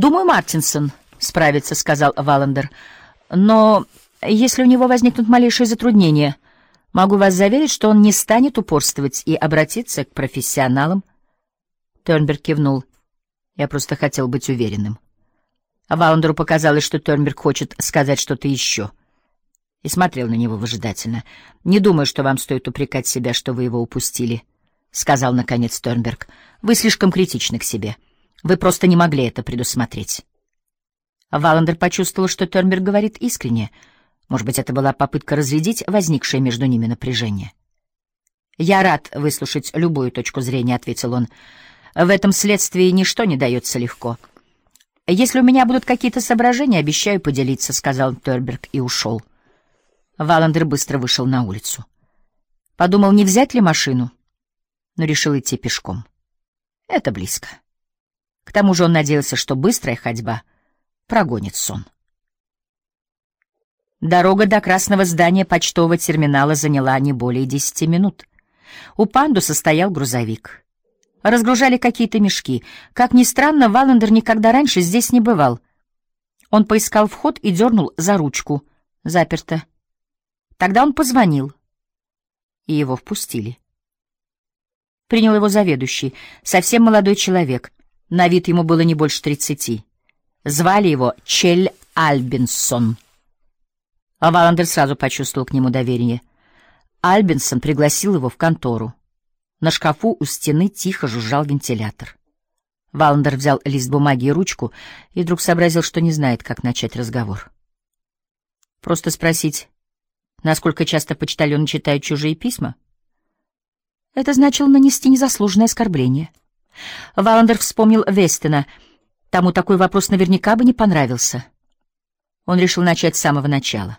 «Думаю, Мартинсон справится», — сказал Валандер. «Но если у него возникнут малейшие затруднения, могу вас заверить, что он не станет упорствовать и обратиться к профессионалам». Тернберг кивнул. «Я просто хотел быть уверенным». Валандеру показалось, что Тернберг хочет сказать что-то еще. И смотрел на него выжидательно. «Не думаю, что вам стоит упрекать себя, что вы его упустили», — сказал, наконец, Тернберг. «Вы слишком критичны к себе». Вы просто не могли это предусмотреть. Валандер почувствовал, что Тернберг говорит искренне. Может быть, это была попытка разрядить возникшее между ними напряжение. «Я рад выслушать любую точку зрения», — ответил он. «В этом следствии ничто не дается легко». «Если у меня будут какие-то соображения, обещаю поделиться», — сказал Терберг и ушел. Валандер быстро вышел на улицу. Подумал, не взять ли машину, но решил идти пешком. Это близко. К тому же он надеялся, что быстрая ходьба прогонит сон. Дорога до красного здания почтового терминала заняла не более десяти минут. У пандуса стоял грузовик. Разгружали какие-то мешки. Как ни странно, Валандер никогда раньше здесь не бывал. Он поискал вход и дернул за ручку. Заперто. Тогда он позвонил, и его впустили. Принял его заведующий, совсем молодой человек — на вид ему было не больше тридцати. Звали его Чель Альбинсон. А Валандер сразу почувствовал к нему доверие. Альбинсон пригласил его в контору. На шкафу у стены тихо жужжал вентилятор. Валандер взял лист бумаги и ручку и вдруг сообразил, что не знает, как начать разговор. Просто спросить, насколько часто почтальоны читают чужие письма? Это значило нанести незаслуженное оскорбление. Валандер вспомнил Вестена. Тому такой вопрос наверняка бы не понравился. Он решил начать с самого начала.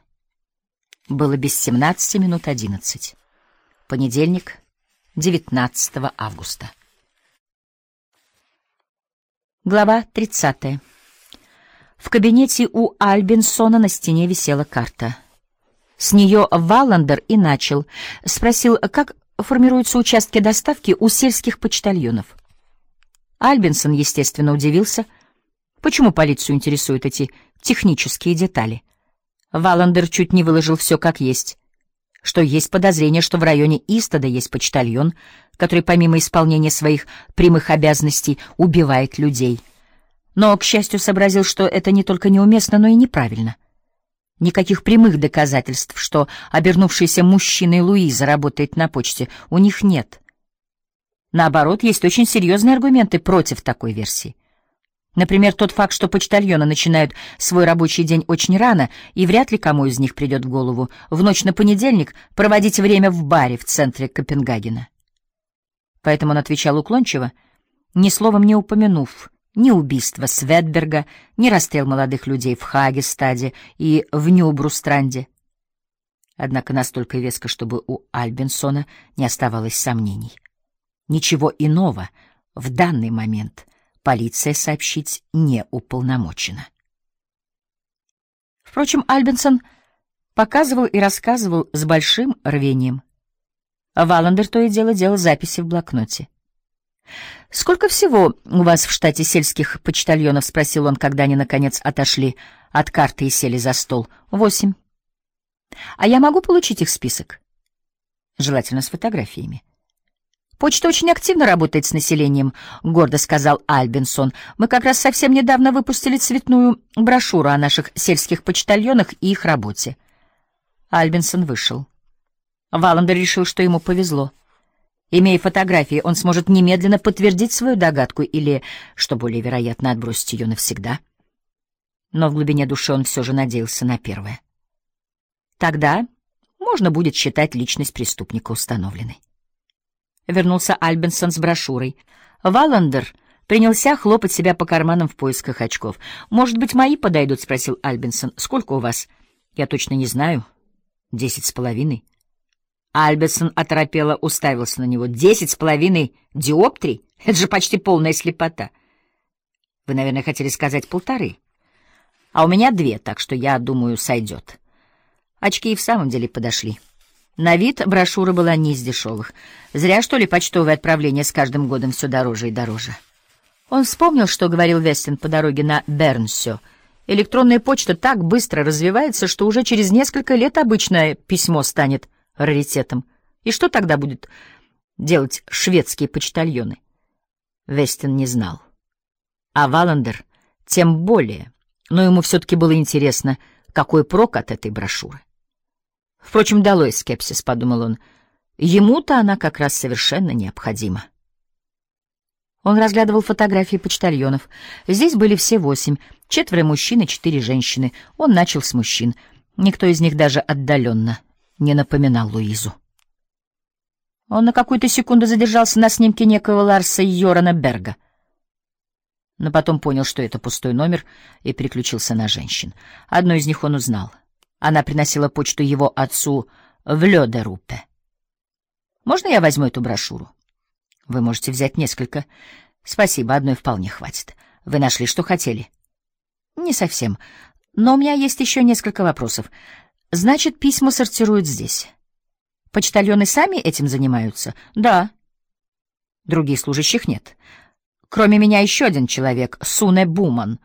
Было без семнадцати минут одиннадцать. Понедельник, 19 августа. Глава 30. В кабинете у Альбинсона на стене висела карта. С нее Валандер и начал. Спросил, как формируются участки доставки у сельских почтальонов. Альбинсон, естественно, удивился. Почему полицию интересуют эти технические детали? Валандер чуть не выложил все как есть. Что есть подозрение, что в районе Истада есть почтальон, который помимо исполнения своих прямых обязанностей убивает людей. Но, к счастью, сообразил, что это не только неуместно, но и неправильно. Никаких прямых доказательств, что обернувшийся мужчиной Луиза работает на почте, у них нет. Наоборот, есть очень серьезные аргументы против такой версии. Например, тот факт, что почтальоны начинают свой рабочий день очень рано, и вряд ли кому из них придет в голову в ночь на понедельник проводить время в баре в центре Копенгагена. Поэтому он отвечал уклончиво, ни словом не упомянув ни убийство Светберга, ни расстрел молодых людей в Хагестаде и в Нюбрустранде. Однако настолько веско, чтобы у Альбинсона не оставалось сомнений. Ничего иного в данный момент полиция сообщить не уполномочена. Впрочем, Альбинсон показывал и рассказывал с большим рвением. Валандер то и дело делал записи в блокноте. «Сколько всего у вас в штате сельских почтальонов?» — спросил он, когда они, наконец, отошли от карты и сели за стол. «Восемь». «А я могу получить их список?» «Желательно с фотографиями». «Почта очень активно работает с населением», — гордо сказал Альбинсон. «Мы как раз совсем недавно выпустили цветную брошюру о наших сельских почтальонах и их работе». Альбинсон вышел. Валандер решил, что ему повезло. Имея фотографии, он сможет немедленно подтвердить свою догадку или, что более вероятно, отбросить ее навсегда. Но в глубине души он все же надеялся на первое. Тогда можно будет считать личность преступника установленной вернулся Альбинсон с брошюрой. Валандер принялся хлопать себя по карманам в поисках очков. «Может быть, мои подойдут?» — спросил Альбинсон. «Сколько у вас?» «Я точно не знаю. Десять с половиной». Альбинсон оторопело уставился на него. «Десять с половиной диоптрий? Это же почти полная слепота». «Вы, наверное, хотели сказать полторы?» «А у меня две, так что, я думаю, сойдет». Очки и в самом деле подошли. На вид брошюра была не из дешевых. Зря, что ли, почтовое отправление с каждым годом все дороже и дороже. Он вспомнил, что говорил Вестин по дороге на Бернсё. Электронная почта так быстро развивается, что уже через несколько лет обычное письмо станет раритетом. И что тогда будет делать шведские почтальоны? Вестин не знал. А Валандер тем более, но ему все-таки было интересно, какой прок от этой брошюры. Впрочем, долой скепсис, — подумал он, — ему-то она как раз совершенно необходима. Он разглядывал фотографии почтальонов. Здесь были все восемь, четверо мужчин и четыре женщины. Он начал с мужчин. Никто из них даже отдаленно не напоминал Луизу. Он на какую-то секунду задержался на снимке некого Ларса Йорана Берга, но потом понял, что это пустой номер, и переключился на женщин. Одну из них он узнал. Она приносила почту его отцу в Лёдерупе. «Можно я возьму эту брошюру?» Вы можете взять несколько. Спасибо, одной вполне хватит. Вы нашли, что хотели? Не совсем. Но у меня есть еще несколько вопросов. Значит, письма сортируют здесь. Почтальоны сами этим занимаются? Да. Других служащих нет. Кроме меня еще один человек, Суне Буман.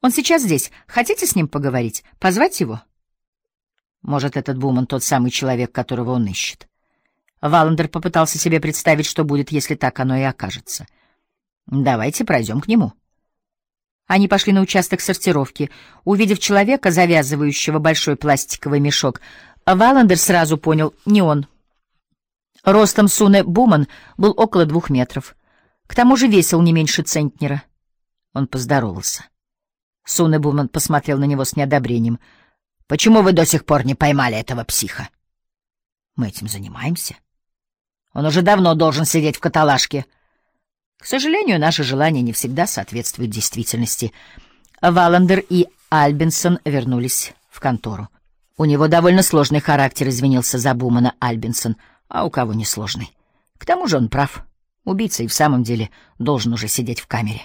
Он сейчас здесь. Хотите с ним поговорить? Позвать его? Может, этот Буман тот самый человек, которого он ищет. Валандер попытался себе представить, что будет, если так оно и окажется. «Давайте пройдем к нему». Они пошли на участок сортировки. Увидев человека, завязывающего большой пластиковый мешок, Валандер сразу понял — не он. Ростом Суне Буман был около двух метров. К тому же весил не меньше центнера. Он поздоровался. Суне Буман посмотрел на него с неодобрением. «Почему вы до сих пор не поймали этого психа?» «Мы этим занимаемся». Он уже давно должен сидеть в каталажке. К сожалению, наши желания не всегда соответствуют действительности. Валандер и Альбинсон вернулись в контору. У него довольно сложный характер, извинился за Бумана Альбинсон, а у кого не сложный. К тому же он прав. Убийца и в самом деле должен уже сидеть в камере.